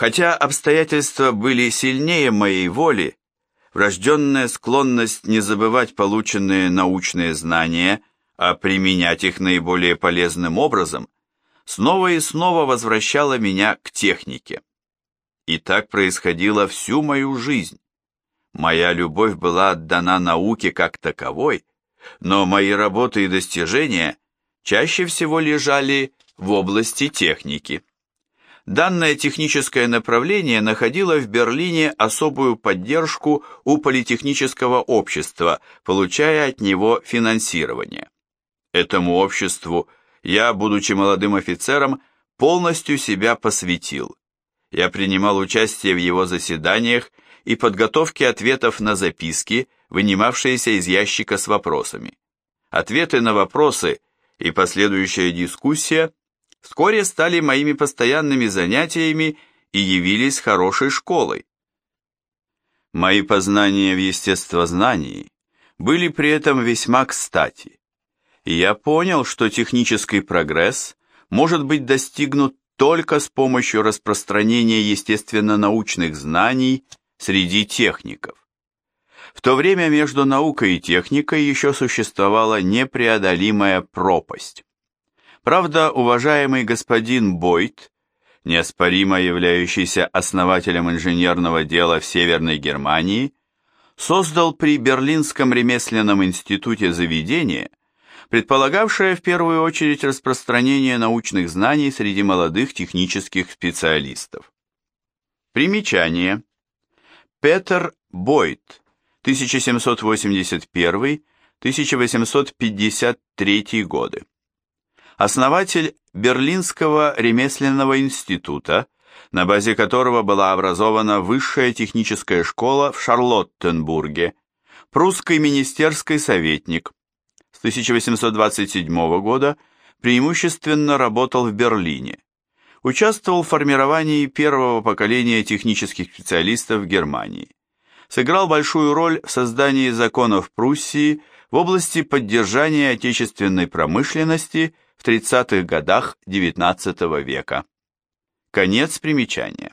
Хотя обстоятельства были сильнее моей воли, врожденная склонность не забывать полученные научные знания, а применять их наиболее полезным образом, снова и снова возвращала меня к технике. И так происходило всю мою жизнь. Моя любовь была отдана науке как таковой, но мои работы и достижения чаще всего лежали в области техники. Данное техническое направление находило в Берлине особую поддержку у политехнического общества, получая от него финансирование. Этому обществу я, будучи молодым офицером, полностью себя посвятил. Я принимал участие в его заседаниях и подготовке ответов на записки, вынимавшиеся из ящика с вопросами. Ответы на вопросы и последующая дискуссия вскоре стали моими постоянными занятиями и явились хорошей школой. Мои познания в естествознании были при этом весьма кстати, я понял, что технический прогресс может быть достигнут только с помощью распространения естественно-научных знаний среди техников. В то время между наукой и техникой еще существовала непреодолимая пропасть. Правда, уважаемый господин Бойт, неоспоримо являющийся основателем инженерного дела в Северной Германии, создал при Берлинском ремесленном институте заведение, предполагавшее в первую очередь распространение научных знаний среди молодых технических специалистов. Примечание. Петер Бойт, 1781-1853 годы основатель Берлинского ремесленного института, на базе которого была образована высшая техническая школа в Шарлоттенбурге, прусский министерский советник. С 1827 года преимущественно работал в Берлине. Участвовал в формировании первого поколения технических специалистов в Германии. Сыграл большую роль в создании законов Пруссии в области поддержания отечественной промышленности – в 30-х годах XIX века. Конец примечания.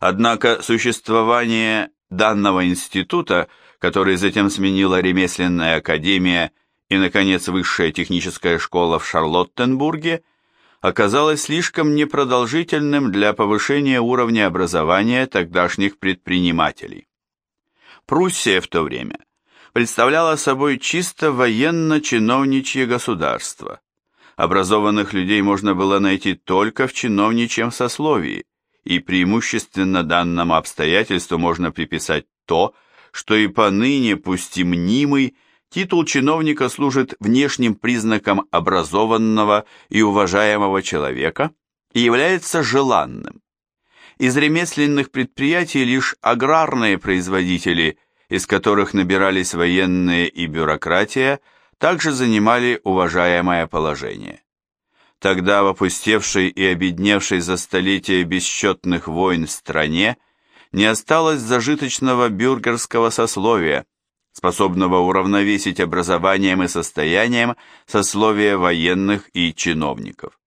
Однако существование данного института, который затем сменила ремесленная академия и, наконец, высшая техническая школа в Шарлоттенбурге, оказалось слишком непродолжительным для повышения уровня образования тогдашних предпринимателей. Пруссия в то время представляла собой чисто военно-чиновничье государство. Образованных людей можно было найти только в чиновничьем сословии, и преимущественно данному обстоятельству можно приписать то, что и поныне, пусть и мнимый, титул чиновника служит внешним признаком образованного и уважаемого человека и является желанным. Из ремесленных предприятий лишь аграрные производители – из которых набирались военные и бюрократия, также занимали уважаемое положение. Тогда в опустевшей и обедневшей за столетия бесчетных войн в стране не осталось зажиточного бюргерского сословия, способного уравновесить образованием и состоянием сословия военных и чиновников.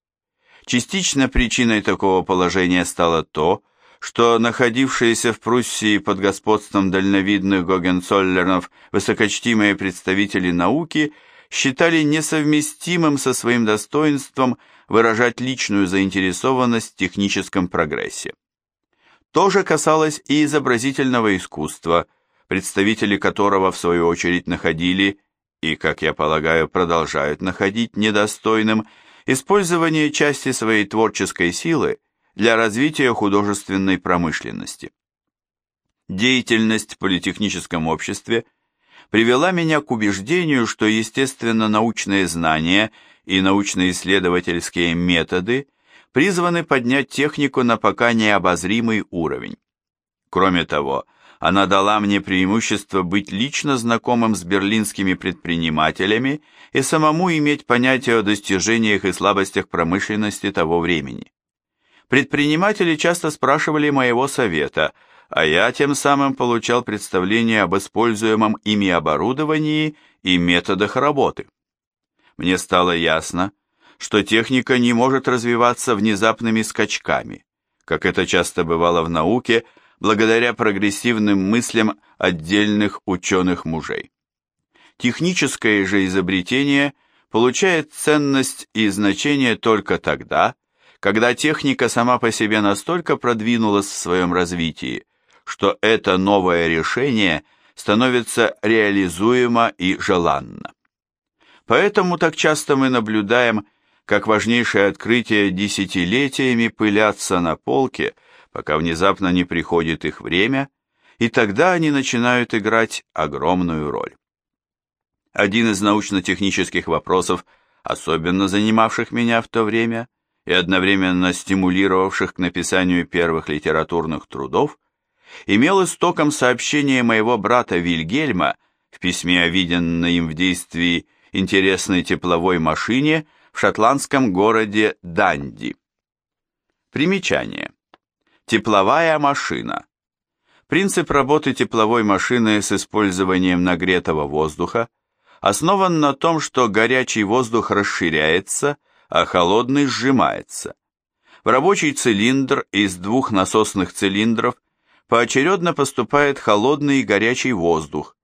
Частично причиной такого положения стало то, что находившиеся в Пруссии под господством дальновидных Гогенцоллернов высокочтимые представители науки считали несовместимым со своим достоинством выражать личную заинтересованность в техническом прогрессе. То же касалось и изобразительного искусства, представители которого в свою очередь находили и, как я полагаю, продолжают находить недостойным использование части своей творческой силы для развития художественной промышленности. Деятельность в политехническом обществе привела меня к убеждению, что естественно-научные знания и научно-исследовательские методы призваны поднять технику на пока необозримый уровень. Кроме того, она дала мне преимущество быть лично знакомым с берлинскими предпринимателями и самому иметь понятие о достижениях и слабостях промышленности того времени. Предприниматели часто спрашивали моего совета, а я тем самым получал представление об используемом ими оборудовании и методах работы. Мне стало ясно, что техника не может развиваться внезапными скачками, как это часто бывало в науке, благодаря прогрессивным мыслям отдельных ученых-мужей. Техническое же изобретение получает ценность и значение только тогда, когда техника сама по себе настолько продвинулась в своем развитии, что это новое решение становится реализуемо и желанно. Поэтому так часто мы наблюдаем, как важнейшие открытия десятилетиями пылятся на полке, пока внезапно не приходит их время, и тогда они начинают играть огромную роль. Один из научно-технических вопросов, особенно занимавших меня в то время и одновременно стимулировавших к написанию первых литературных трудов, имел истоком сообщение моего брата Вильгельма в письме о виденной им в действии интересной тепловой машине в шотландском городе Данди. Примечание. Тепловая машина. Принцип работы тепловой машины с использованием нагретого воздуха основан на том, что горячий воздух расширяется, а холодный сжимается. В рабочий цилиндр из двух насосных цилиндров поочередно поступает холодный и горячий воздух,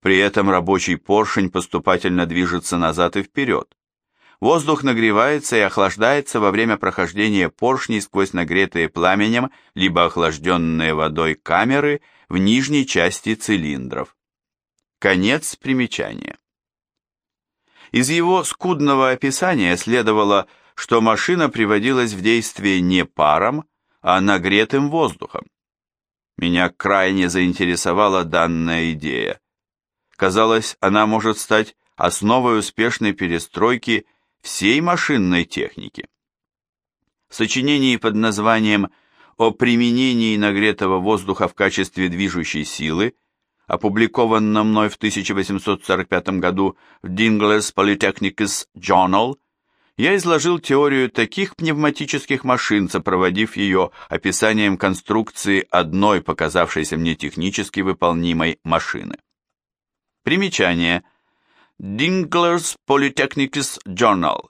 при этом рабочий поршень поступательно движется назад и вперед. Воздух нагревается и охлаждается во время прохождения поршней сквозь нагретые пламенем либо охлажденные водой камеры в нижней части цилиндров. Конец примечания. Из его скудного описания следовало, что машина приводилась в действие не паром, а нагретым воздухом. Меня крайне заинтересовала данная идея. Казалось, она может стать основой успешной перестройки всей машинной техники. В сочинении под названием «О применении нагретого воздуха в качестве движущей силы» опубликованном мной в 1845 году в Dingler's Polytechnicus Journal, я изложил теорию таких пневматических машин, сопроводив ее описанием конструкции одной показавшейся мне технически выполнимой машины. Примечание. Dingler's Polytechnicus Journal,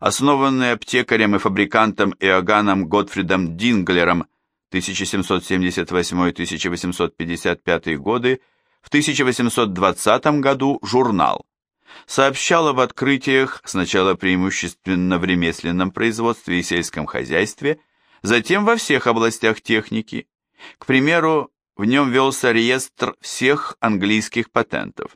основанный аптекарем и фабрикантом Иоганном Готфридом Динглером 1778-1855 годы, в 1820 году журнал. Сообщал об открытиях сначала преимущественно в ремесленном производстве и сельском хозяйстве, затем во всех областях техники. К примеру, в нем велся реестр всех английских патентов.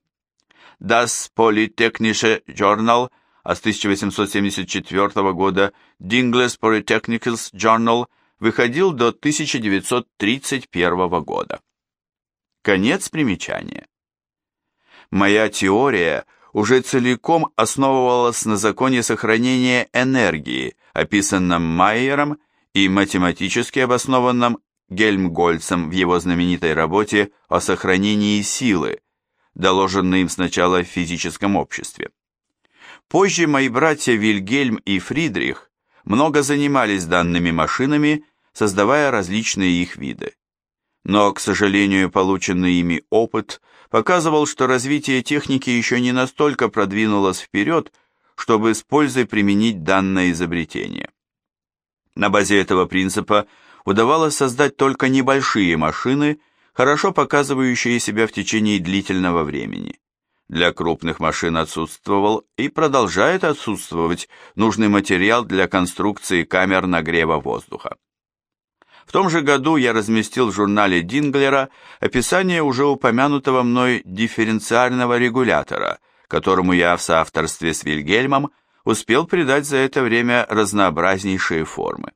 Das Polytechnische Journal, а с 1874 года Dingles Polytechnicals Journal – выходил до 1931 года. Конец примечания. Моя теория уже целиком основывалась на законе сохранения энергии, описанном Майером и математически обоснованном Гельмгольцем в его знаменитой работе о сохранении силы, доложенной им сначала в физическом обществе. Позже мои братья Вильгельм и Фридрих много занимались данными машинами создавая различные их виды. Но, к сожалению, полученный ими опыт показывал, что развитие техники еще не настолько продвинулось вперед, чтобы с пользой применить данное изобретение. На базе этого принципа удавалось создать только небольшие машины, хорошо показывающие себя в течение длительного времени. Для крупных машин отсутствовал и продолжает отсутствовать нужный материал для конструкции камер нагрева воздуха. В том же году я разместил в журнале Динглера описание уже упомянутого мной дифференциального регулятора, которому я в соавторстве с Вильгельмом успел придать за это время разнообразнейшие формы.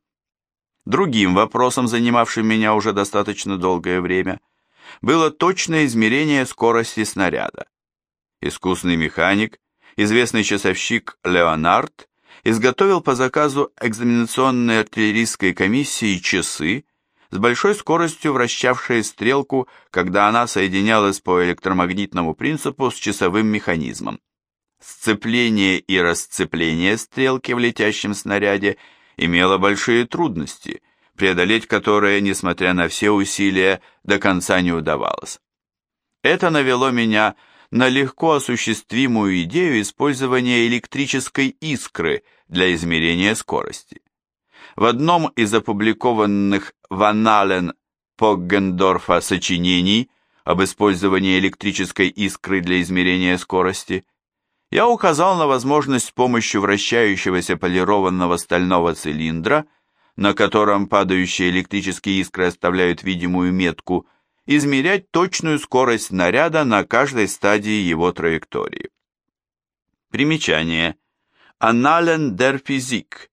Другим вопросом, занимавшим меня уже достаточно долгое время, было точное измерение скорости снаряда. Искусный механик, известный часовщик Леонард изготовил по заказу экзаменационной артиллерийской комиссии часы, с большой скоростью вращавшие стрелку, когда она соединялась по электромагнитному принципу с часовым механизмом. Сцепление и расцепление стрелки в летящем снаряде имело большие трудности, преодолеть которые, несмотря на все усилия, до конца не удавалось. Это навело меня на легко осуществимую идею использования электрической искры для измерения скорости. В одном из опубликованных в Анален Поггендорфа сочинений об использовании электрической искры для измерения скорости я указал на возможность с помощью вращающегося полированного стального цилиндра, на котором падающие электрические искры оставляют видимую метку, измерять точную скорость снаряда на каждой стадии его траектории. Примечание. Annalen der Physik.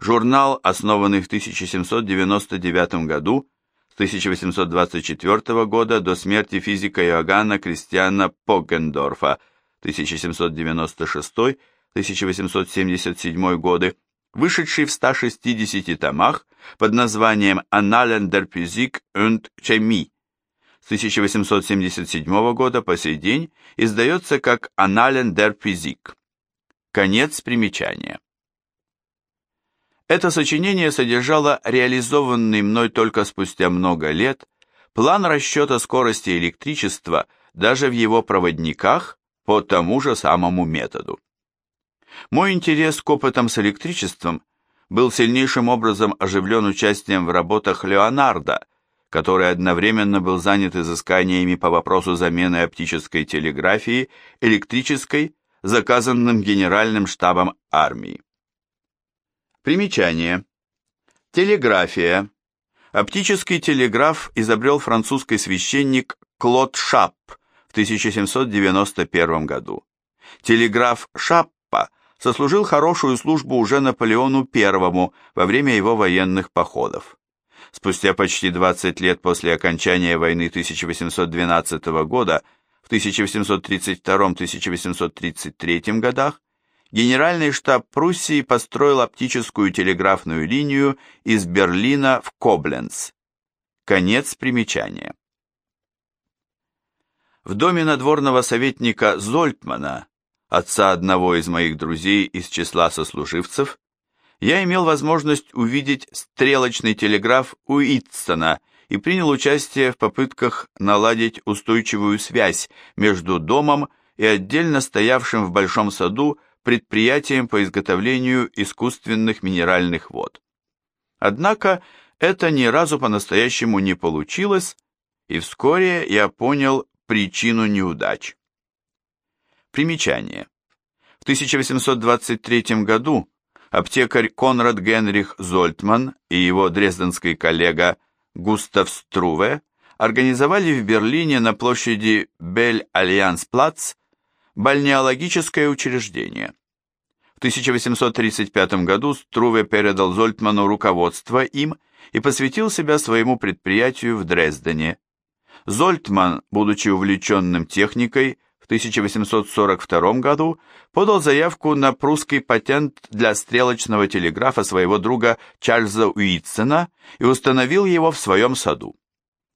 Журнал, основанный в 1799 году, с 1824 года до смерти физика Иоганна Кристиана Поггендорфа 1796-1877 годы, вышедший в 160 томах под названием Annalen der Physik und Chemie. С 1877 года по сей день издается как Annalen der Physik. Конец примечания. Это сочинение содержало реализованный мной только спустя много лет план расчета скорости электричества даже в его проводниках по тому же самому методу. Мой интерес к опытам с электричеством был сильнейшим образом оживлен участием в работах Леонардо, который одновременно был занят изысканиями по вопросу замены оптической телеграфии электрической, заказанным Генеральным штабом армии. Примечание. Телеграфия. Оптический телеграф изобрел французский священник Клод Шап в 1791 году. Телеграф Шаппа сослужил хорошую службу уже Наполеону I во время его военных походов. Спустя почти 20 лет после окончания войны 1812 года, в 1832-1833 годах, Генеральный штаб Пруссии построил оптическую телеграфную линию из Берлина в Кобленц. Конец примечания. В доме надворного советника Зольтмана, отца одного из моих друзей из числа сослуживцев, я имел возможность увидеть стрелочный телеграф Уитстона и принял участие в попытках наладить устойчивую связь между домом и отдельно стоявшим в большом саду предприятием по изготовлению искусственных минеральных вод. Однако это ни разу по-настоящему не получилось, и вскоре я понял причину неудач. Примечание. В 1823 году аптекарь Конрад Генрих Зольтман и его дрезденский коллега Густав Струве организовали в Берлине на площади Бель-Альянс-Плац Бальнеологическое учреждение. В 1835 году Струве передал Зольтману руководство им и посвятил себя своему предприятию в Дрездене. Зольтман, будучи увлеченным техникой, в 1842 году подал заявку на прусский патент для стрелочного телеграфа своего друга Чарльза Уитстона и установил его в своем саду.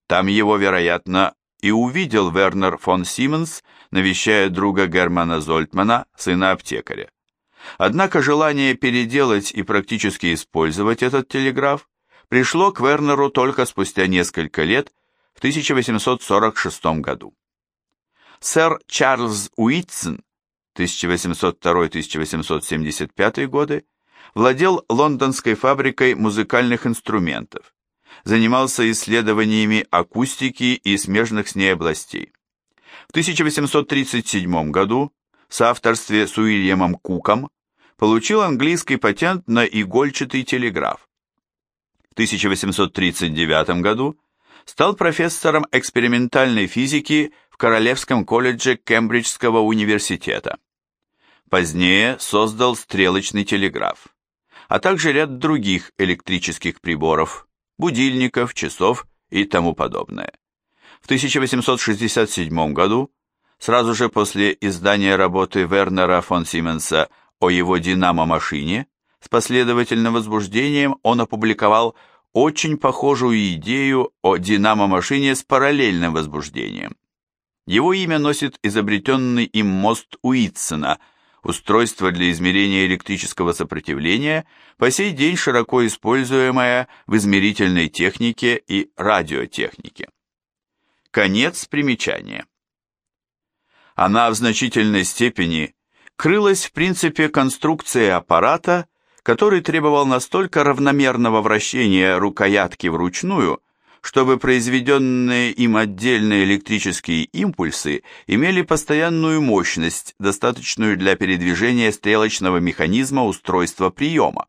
Там его, вероятно, и увидел Вернер фон Сименс, навещая друга Германа Зольтмана, сына аптекаря. Однако желание переделать и практически использовать этот телеграф пришло к Вернеру только спустя несколько лет, в 1846 году. Сэр Чарльз Уитсон 1802-1875 годы владел лондонской фабрикой музыкальных инструментов, занимался исследованиями акустики и смежных с ней областей. В 1837 году в соавторстве с Уильямом Куком получил английский патент на игольчатый телеграф. В 1839 году стал профессором экспериментальной физики Королевском колледже Кембриджского университета. Позднее создал стрелочный телеграф, а также ряд других электрических приборов, будильников, часов и тому подобное. В 1867 году, сразу же после издания работы Вернера фон Сименса о его динамо-машине, с последовательным возбуждением он опубликовал очень похожую идею о динамо-машине с параллельным возбуждением. Его имя носит изобретенный им мост Уитсона – устройство для измерения электрического сопротивления, по сей день широко используемое в измерительной технике и радиотехнике. Конец примечания. Она в значительной степени крылась в принципе конструкции аппарата, который требовал настолько равномерного вращения рукоятки вручную, чтобы произведенные им отдельные электрические импульсы имели постоянную мощность, достаточную для передвижения стрелочного механизма устройства приема.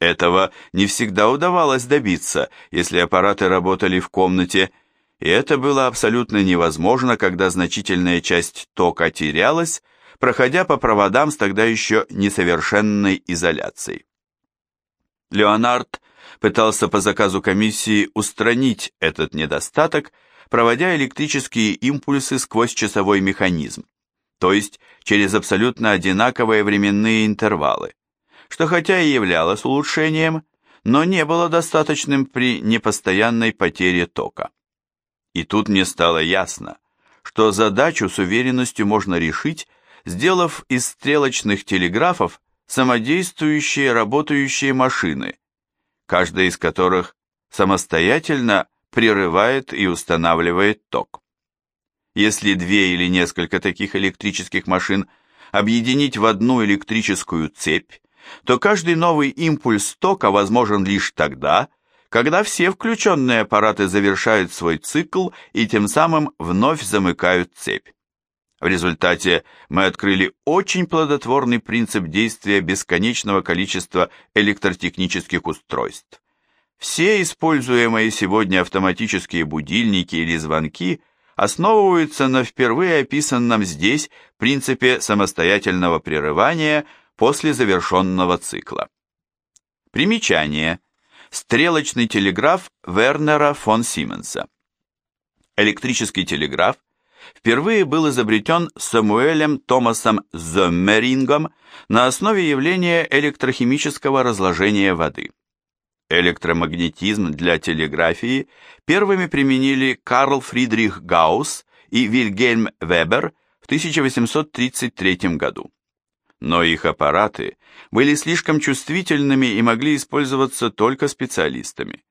Этого не всегда удавалось добиться, если аппараты работали в комнате, и это было абсолютно невозможно, когда значительная часть тока терялась, проходя по проводам с тогда еще несовершенной изоляцией. Леонард пытался по заказу комиссии устранить этот недостаток, проводя электрические импульсы сквозь часовой механизм, то есть через абсолютно одинаковые временные интервалы, что хотя и являлось улучшением, но не было достаточным при непостоянной потере тока. И тут мне стало ясно, что задачу с уверенностью можно решить, сделав из стрелочных телеграфов самодействующие работающие машины, каждая из которых самостоятельно прерывает и устанавливает ток. Если две или несколько таких электрических машин объединить в одну электрическую цепь, то каждый новый импульс тока возможен лишь тогда, когда все включенные аппараты завершают свой цикл и тем самым вновь замыкают цепь. В результате мы открыли очень плодотворный принцип действия бесконечного количества электротехнических устройств. Все используемые сегодня автоматические будильники или звонки основываются на впервые описанном здесь принципе самостоятельного прерывания после завершенного цикла. Примечание. Стрелочный телеграф Вернера фон Сименса. Электрический телеграф впервые был изобретен Самуэлем Томасом Зоммерингом на основе явления электрохимического разложения воды. Электромагнетизм для телеграфии первыми применили Карл Фридрих Гаусс и Вильгельм Вебер в 1833 году. Но их аппараты были слишком чувствительными и могли использоваться только специалистами.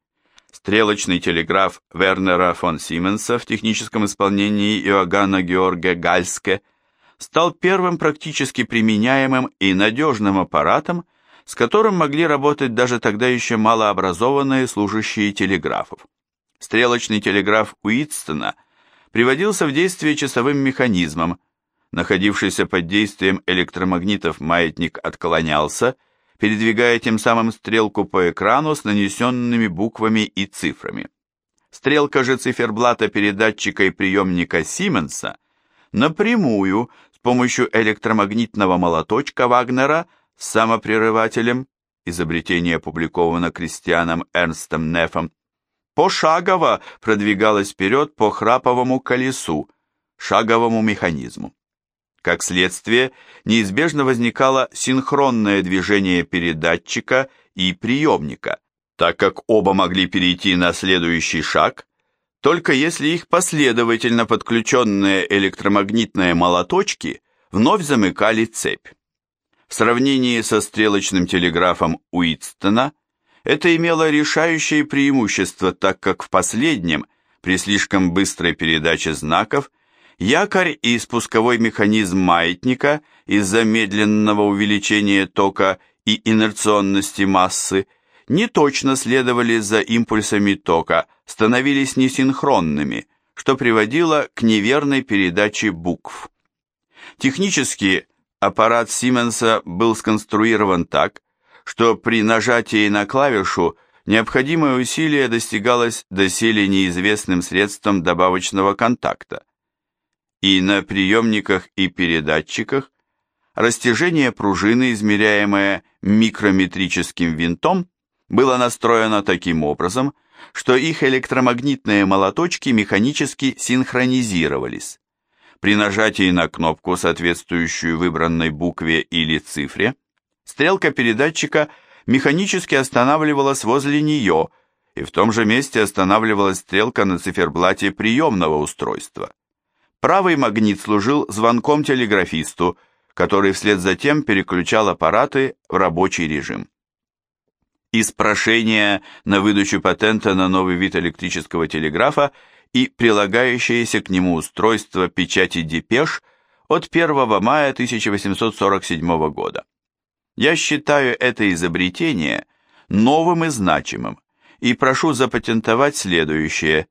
Стрелочный телеграф Вернера фон Сименса в техническом исполнении Иоганна Георга Гальске стал первым практически применяемым и надежным аппаратом, с которым могли работать даже тогда еще малообразованные служащие телеграфов. Стрелочный телеграф Уитстона приводился в действие часовым механизмом, находившийся под действием электромагнитов маятник отклонялся, передвигая тем самым стрелку по экрану с нанесенными буквами и цифрами. Стрелка же циферблата передатчика и приемника Сименса напрямую с помощью электромагнитного молоточка Вагнера с самопрерывателем, изобретение опубликовано крестьяном Эрнстом Нефом, пошагово продвигалась вперед по храповому колесу, шаговому механизму. Как следствие, неизбежно возникало синхронное движение передатчика и приемника, так как оба могли перейти на следующий шаг, только если их последовательно подключенные электромагнитные молоточки вновь замыкали цепь. В сравнении со стрелочным телеграфом Уитстона это имело решающее преимущество, так как в последнем, при слишком быстрой передаче знаков, Якорь и спусковой механизм маятника из-за медленного увеличения тока и инерционности массы не точно следовали за импульсами тока, становились несинхронными, что приводило к неверной передаче букв. Технически аппарат Сименса был сконструирован так, что при нажатии на клавишу необходимое усилие достигалось доселе неизвестным средством добавочного контакта и на приемниках и передатчиках растяжение пружины, измеряемое микрометрическим винтом, было настроено таким образом, что их электромагнитные молоточки механически синхронизировались. При нажатии на кнопку, соответствующую выбранной букве или цифре, стрелка передатчика механически останавливалась возле нее, и в том же месте останавливалась стрелка на циферблате приемного устройства. Правый магнит служил звонком телеграфисту, который вслед за тем переключал аппараты в рабочий режим. Из прошения на выдачу патента на новый вид электрического телеграфа и прилагающееся к нему устройство печати депеш от 1 мая 1847 года. Я считаю это изобретение новым и значимым и прошу запатентовать следующее.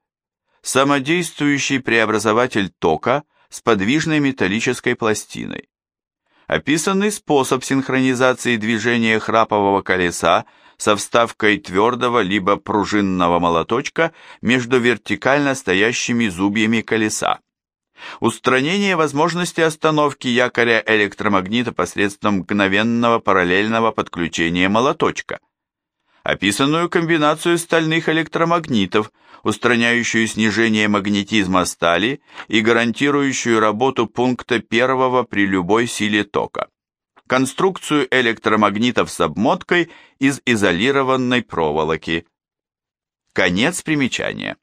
Самодействующий преобразователь тока с подвижной металлической пластиной. Описанный способ синхронизации движения храпового колеса со вставкой твердого либо пружинного молоточка между вертикально стоящими зубьями колеса. Устранение возможности остановки якоря электромагнита посредством мгновенного параллельного подключения молоточка. Описанную комбинацию стальных электромагнитов, устраняющую снижение магнетизма стали и гарантирующую работу пункта первого при любой силе тока конструкцию электромагнитов с обмоткой из изолированной проволоки. Конец примечания.